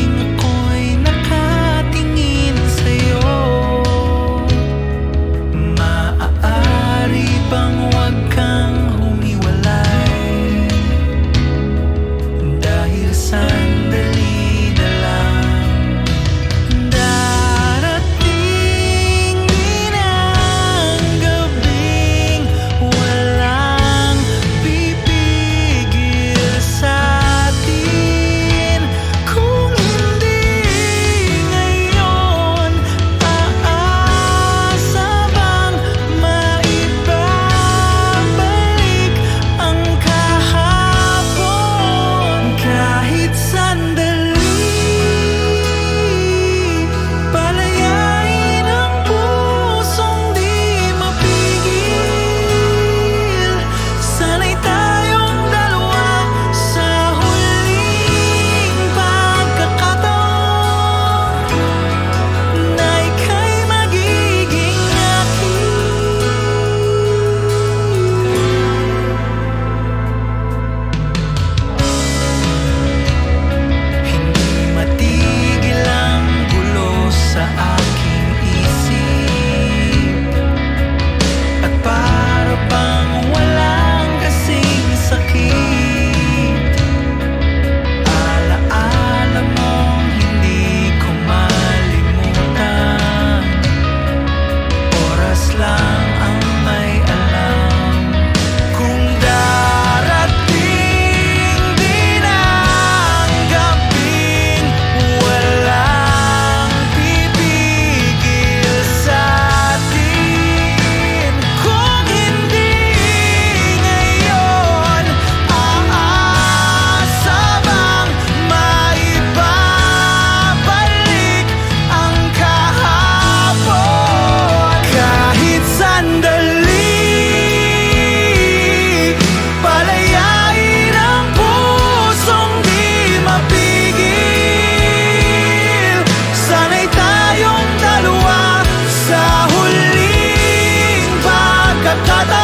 sing a. I'm tired.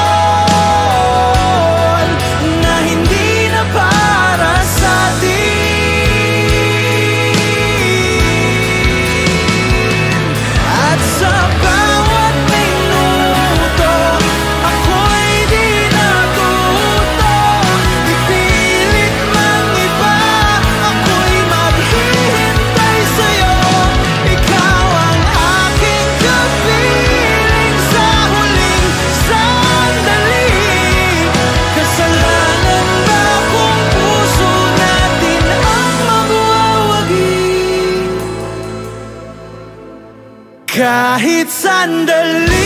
Kahit sandali